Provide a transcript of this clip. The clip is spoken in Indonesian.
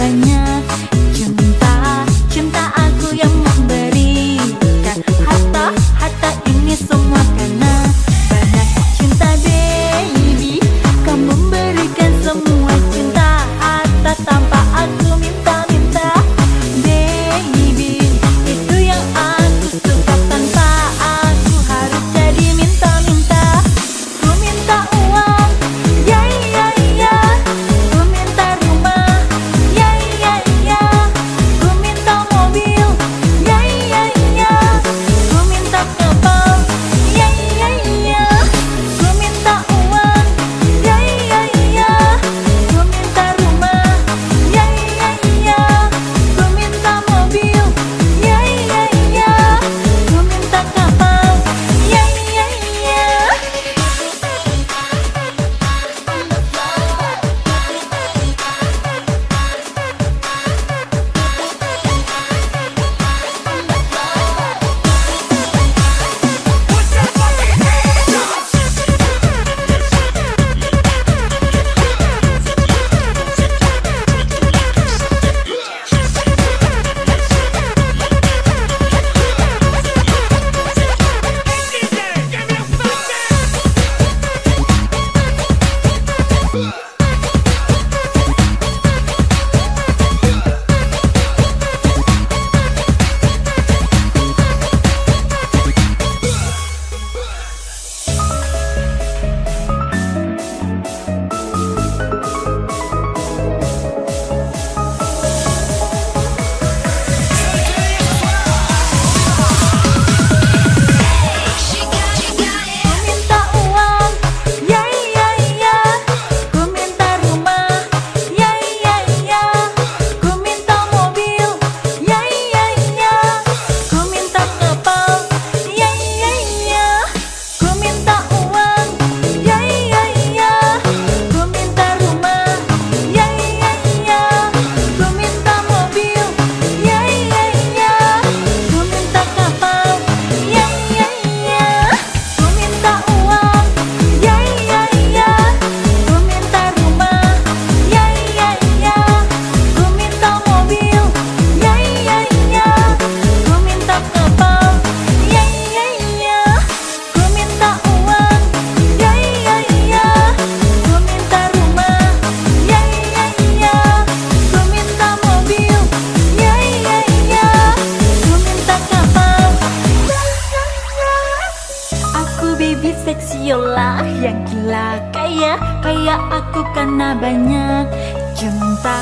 banyak yang gila. Kayak, kayak aku karena banyak cinta